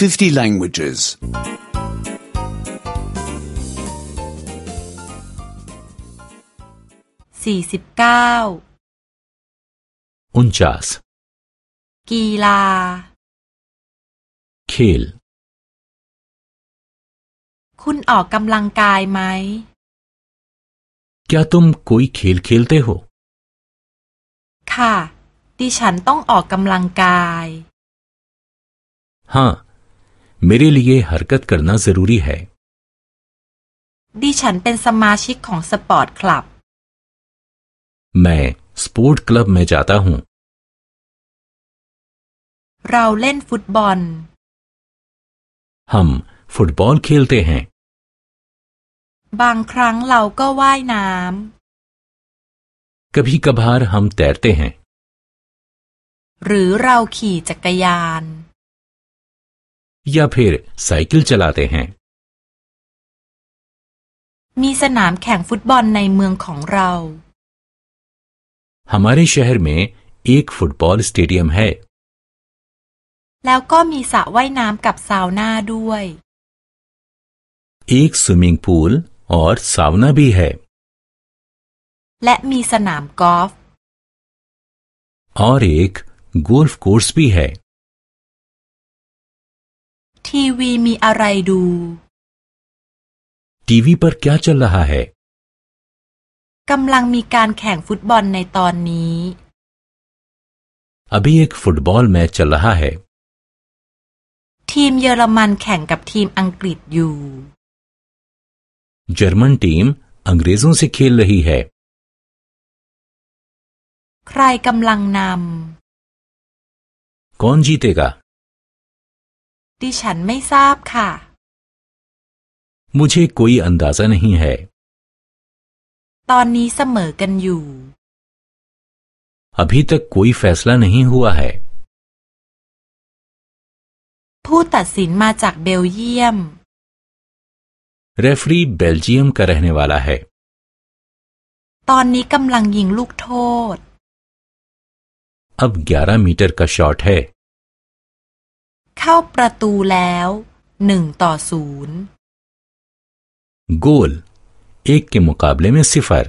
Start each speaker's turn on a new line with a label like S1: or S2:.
S1: 50 languages.
S2: สี่สิบเก้า
S3: उनचास
S2: กีฬา
S3: खेल
S2: คุณออกกำลังกายไหม
S3: क्या तुम कोई खेल खेलते हो
S2: ค่ะ ดิฉันต้องออกกำลังกาย
S3: हाँ मेरे लिए हरकत करना जरूरी है
S2: ดิฉันเป็นสมาชิกของสปอร์ตคลับ
S3: मैं स्पोर्ट क्लब में जाता हूँ
S2: เราเล่นฟุตบอล
S3: हम फुटबॉल खेलते हैं
S2: บางครั้งเราก็ว่ายน้
S3: कभी कभार हम तैरते हैं ำ
S2: หรือเราขี่จักรยาน
S3: या फिर साइकिल चलाते हैं
S2: มีสนามแข่งฟุตบอลในเมืองของเรา
S3: हमारे शहर में एक फुटबॉल स्टेडियम है
S2: แล้วก็มีสระว่ายน้ำกับซาวน่าด้วย
S3: एक स्विमिंग पूल और सावना भी है
S2: และมีสนามกอล์ฟ
S3: और एक गोल्फ कोर्स भी है
S2: ทีวีมีอะไรดู
S3: टीवी पर क्या चल रहा है
S2: กำลังมีการแข่งฟุตบอลในตอนนี้
S3: अभी एक फुटबॉल मैच चल रहा है
S2: ทีมเยอรมันแข่งกับทีมอังกฤษอยู่
S3: जर्मन टीम अंग्रेजों से खेल रही है
S2: ใครกำลังน
S3: कौन जीतेगा ำ
S2: ดิฉันไม่ทราบค่ะ
S3: मुझे कोई अंदाजा नहीं है
S2: ตอนนี้เสมอกันอยู่
S3: अभी तक कोई फैसला नहीं हुआ है
S2: ผู้ตัดสินมาจากเบลเยียม
S3: रेफरी बेल्जियम का रहने वाला है
S2: ตอนนี้กำลังยิงลูกโทษ
S3: अब 11 मीटर का शॉट है
S2: เข้าประตูแล้วหนึ่งต่อศูนย์
S3: गोल एक के मुकाबले में सिफर